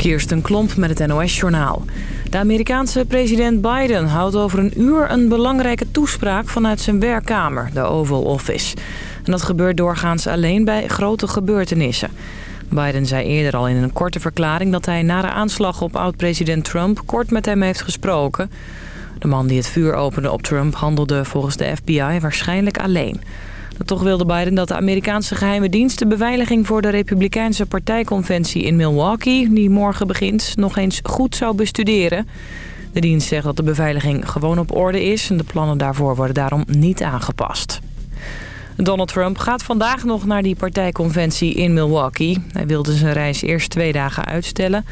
Kirsten Klomp met het NOS-journaal. De Amerikaanse president Biden houdt over een uur een belangrijke toespraak vanuit zijn werkkamer, de Oval Office. En dat gebeurt doorgaans alleen bij grote gebeurtenissen. Biden zei eerder al in een korte verklaring dat hij na de aanslag op oud-president Trump kort met hem heeft gesproken. De man die het vuur opende op Trump handelde volgens de FBI waarschijnlijk alleen. Toch wilde Biden dat de Amerikaanse geheime dienst de beveiliging voor de Republikeinse partijconventie in Milwaukee, die morgen begint, nog eens goed zou bestuderen. De dienst zegt dat de beveiliging gewoon op orde is en de plannen daarvoor worden daarom niet aangepast. Donald Trump gaat vandaag nog naar die partijconventie in Milwaukee. Hij wilde zijn reis eerst twee dagen uitstellen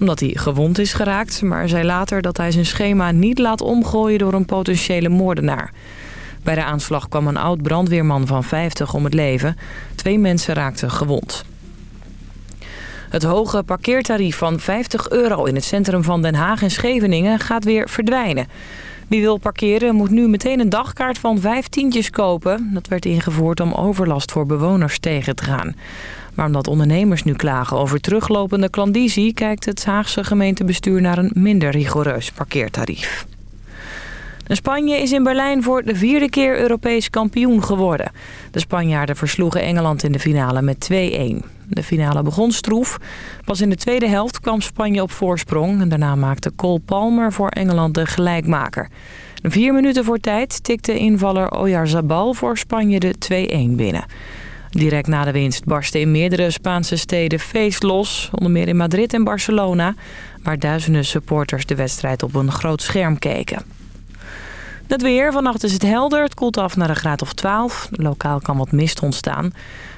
omdat hij gewond is geraakt... maar zei later dat hij zijn schema niet laat omgooien door een potentiële moordenaar. Bij de aanslag kwam een oud brandweerman van 50 om het leven. Twee mensen raakten gewond. Het hoge parkeertarief van 50 euro in het centrum van Den Haag en Scheveningen gaat weer verdwijnen. Wie wil parkeren moet nu meteen een dagkaart van vijf tientjes kopen. Dat werd ingevoerd om overlast voor bewoners tegen te gaan. Maar omdat ondernemers nu klagen over teruglopende klandizie... kijkt het Haagse gemeentebestuur naar een minder rigoureus parkeertarief. Spanje is in Berlijn voor de vierde keer Europees kampioen geworden. De Spanjaarden versloegen Engeland in de finale met 2-1. De finale begon stroef. Pas in de tweede helft kwam Spanje op voorsprong. En daarna maakte Cole Palmer voor Engeland de gelijkmaker. Vier minuten voor tijd tikte invaller Oyarzabal voor Spanje de 2-1 binnen. Direct na de winst barstte in meerdere Spaanse steden feest los. Onder meer in Madrid en Barcelona. Waar duizenden supporters de wedstrijd op een groot scherm keken. Het weer. Vannacht is het helder. Het koelt af naar een graad of 12. Lokaal kan wat mist ontstaan.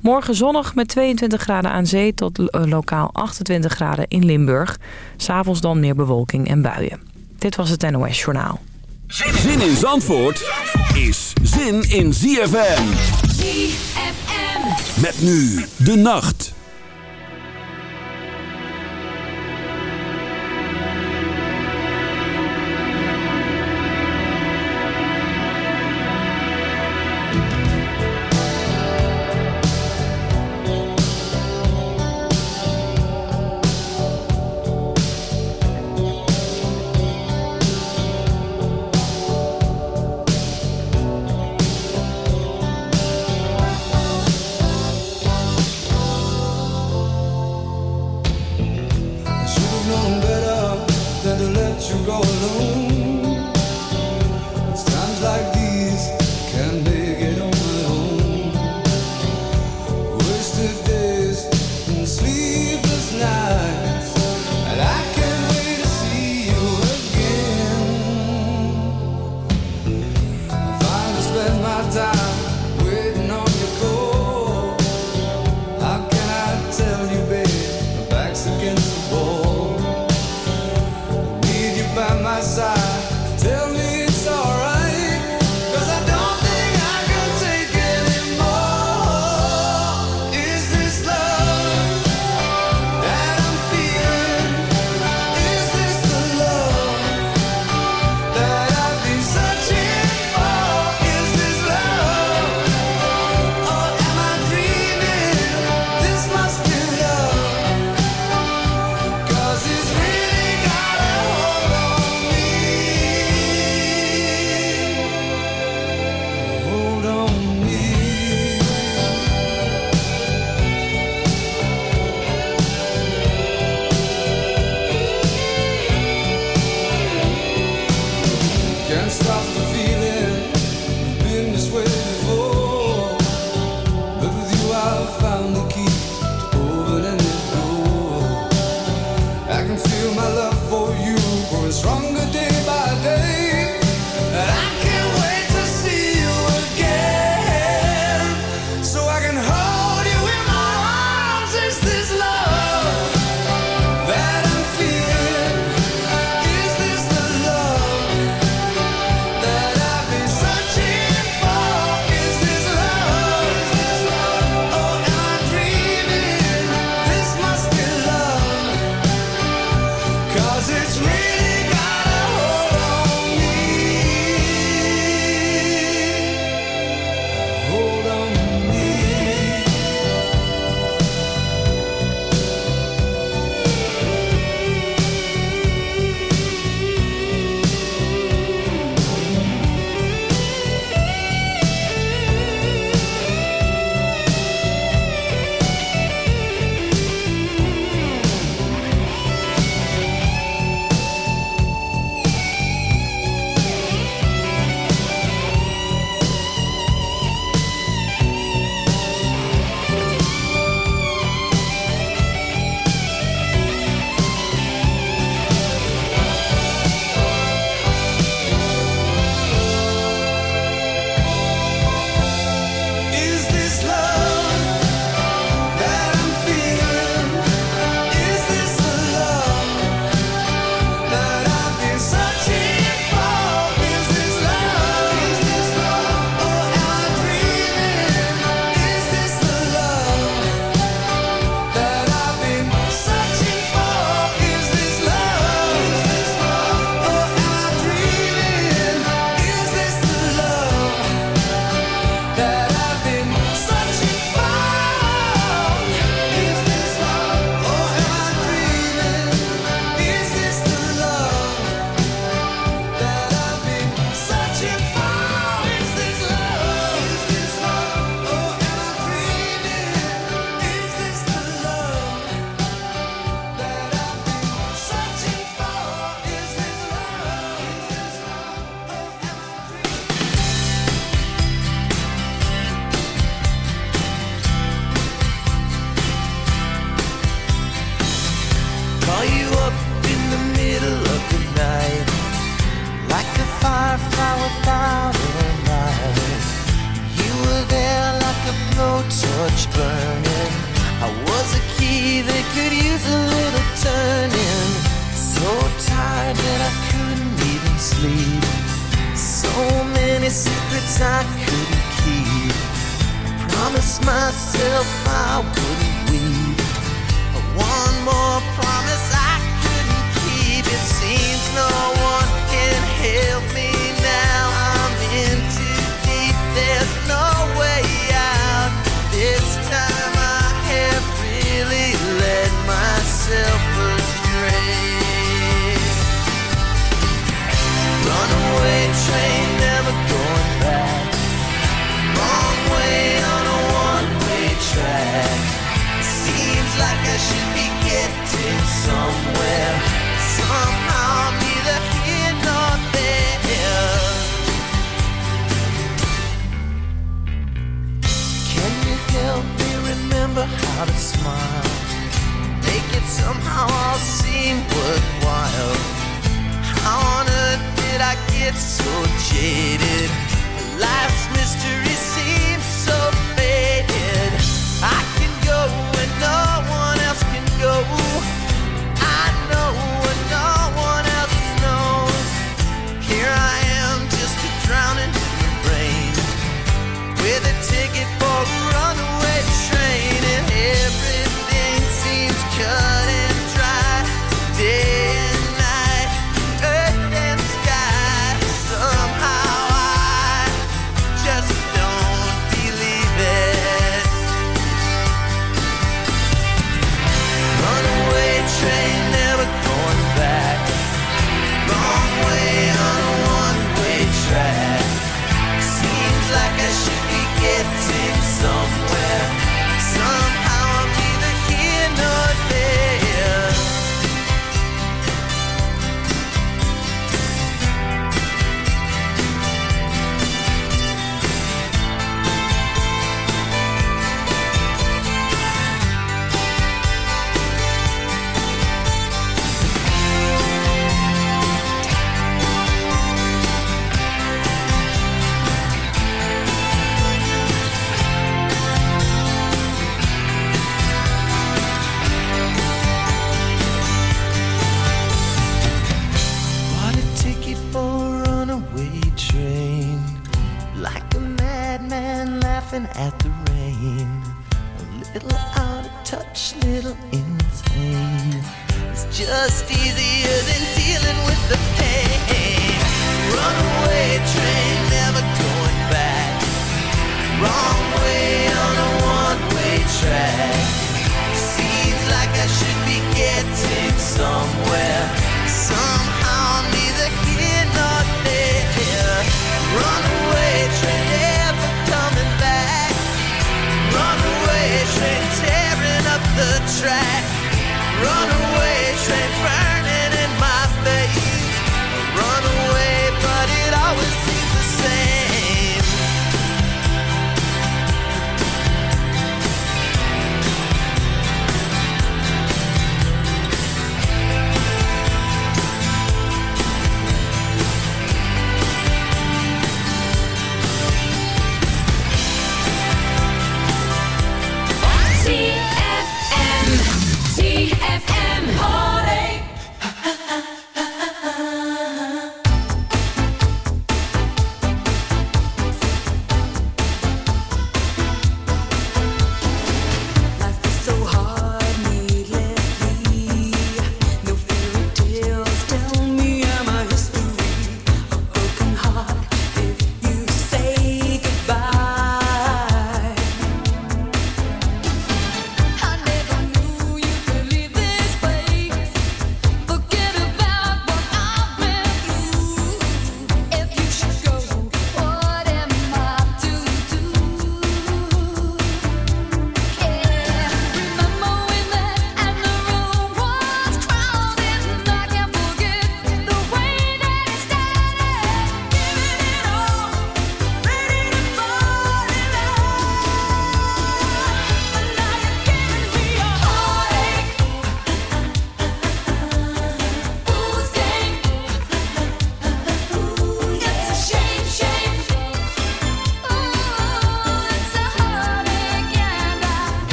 Morgen zonnig met 22 graden aan zee tot eh, lokaal 28 graden in Limburg. S'avonds dan meer bewolking en buien. Dit was het NOS Journaal. Zin in Zandvoort is zin in ZFM. ZFM. Met nu de nacht.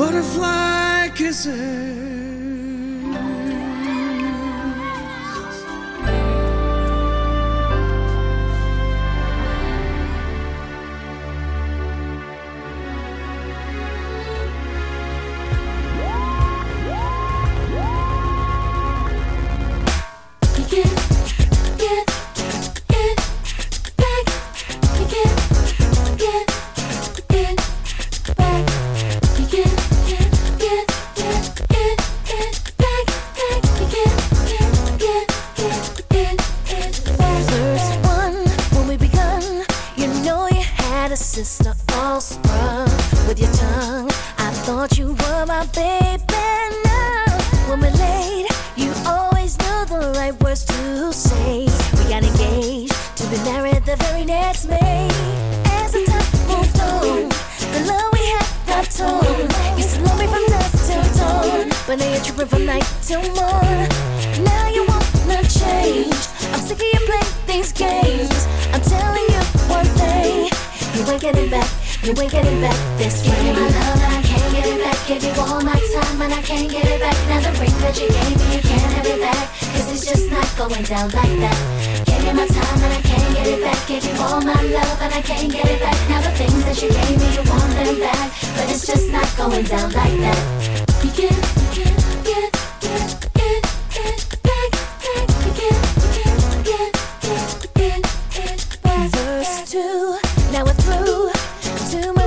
Butterfly kisses.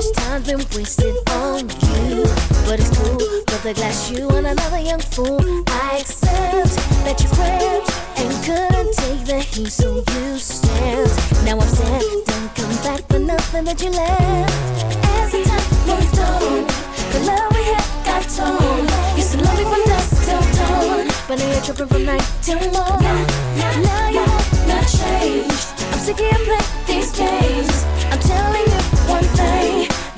Much time's been wasted on you. But it's cool, the glass you and another young fool. I accept that you crept and couldn't take the heat, so you stepped. Now I'm sad, don't come back for nothing that you left. As the time moved on, the love we had got torn. Used to love me from dusk till dawn, but now you're tripping from night till morn. Now you not changed. I'm sick of playing these games. I'm telling you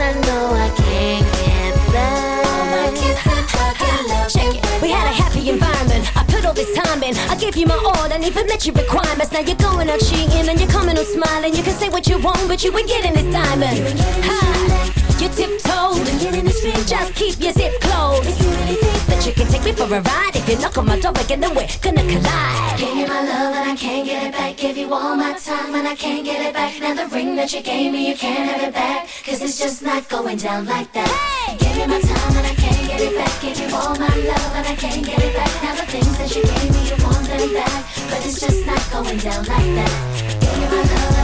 I know I can't get it. We had a happy environment. I put all this time in. I gave you my all and even met your requirements. Now you're going out cheating and you're coming out smiling. You can say what you want, but you ain't getting this diamond. Ha! You tiptoed and getting this ring. Just keep your zip closed. If you really think that you can take me for a ride, if you knock on my door again, then we're gonna collide. Give you my love and I can't get it back. Give you all my time and I can't get it back. Now the ring that you gave me, you can't have it back. Cause it's just not going down like that. Give you my time and I can't get it back. Give you all my love and I can't get it back. Now the things that you gave me, you want them back. But it's just not going down like that. Give you my love and I can't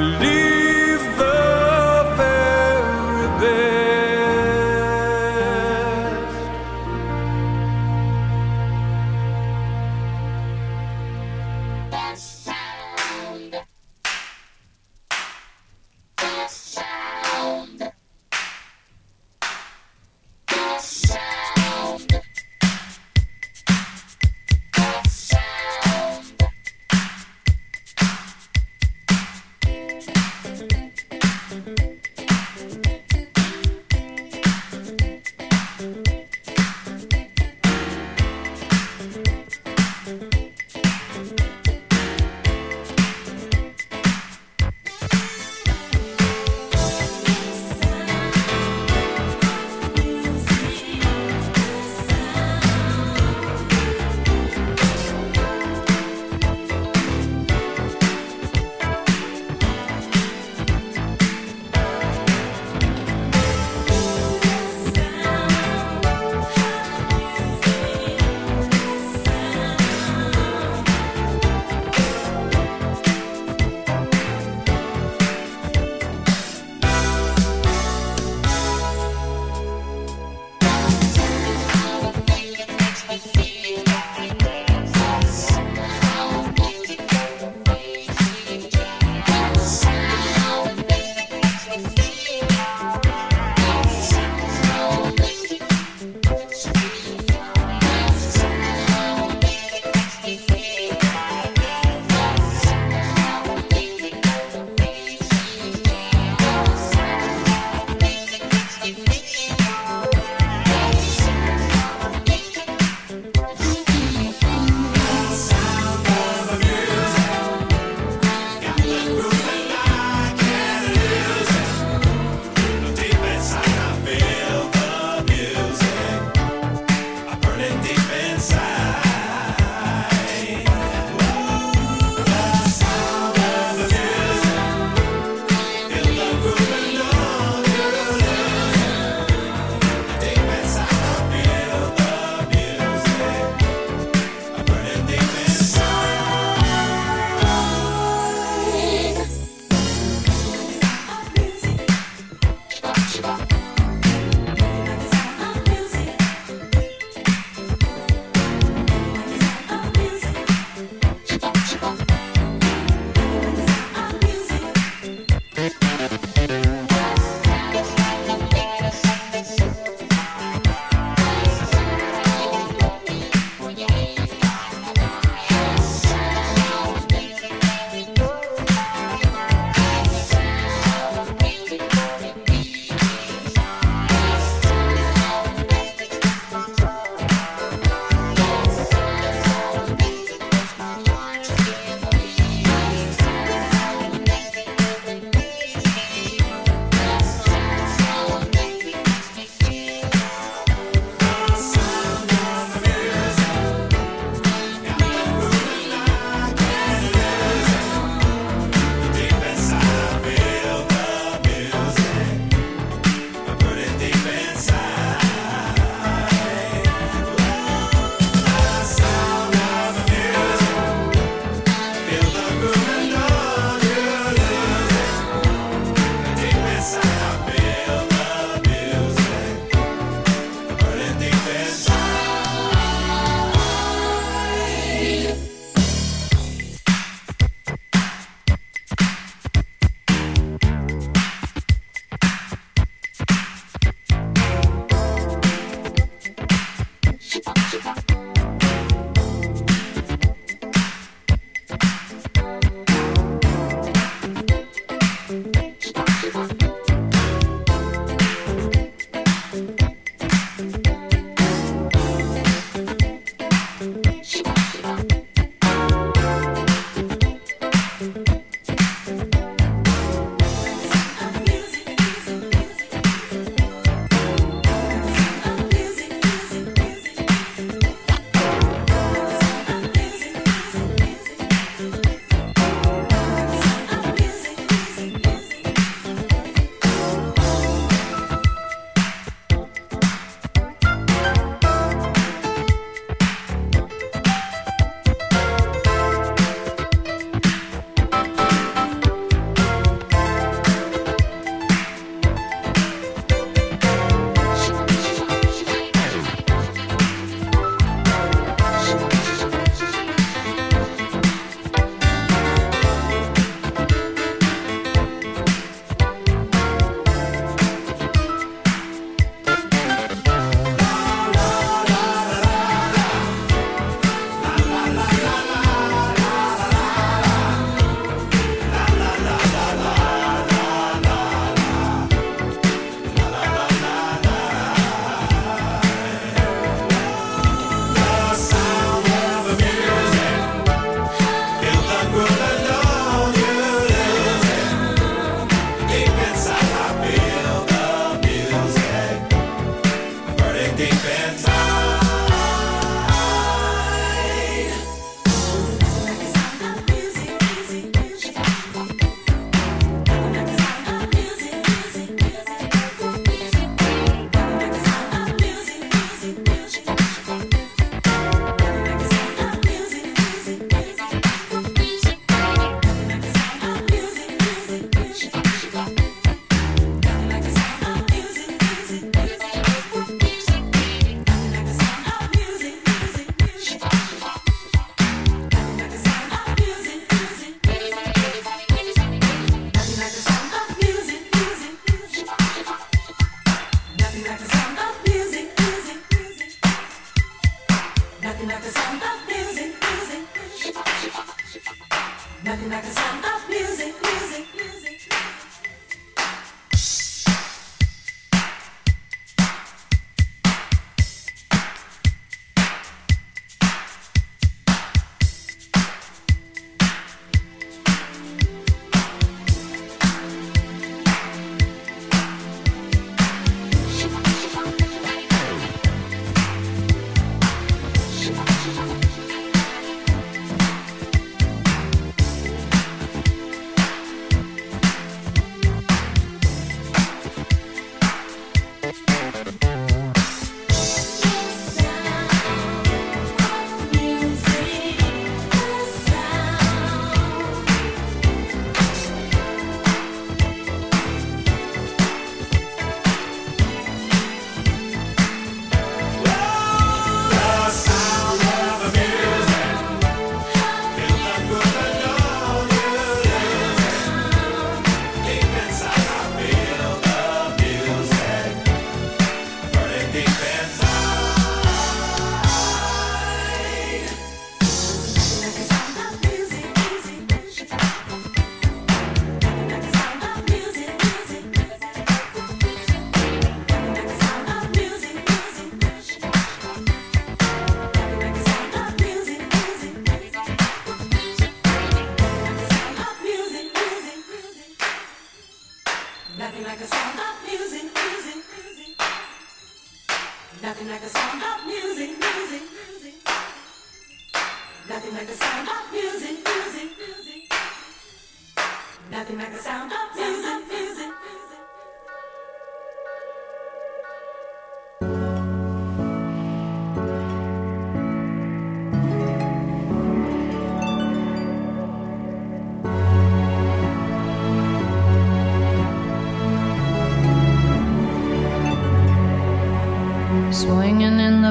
believe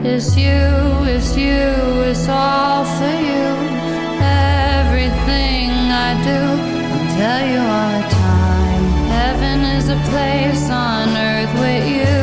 It's you, it's you, it's all for you. Everything I do, I'll tell you all the time. Heaven is a place on earth with you.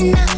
and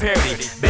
parody.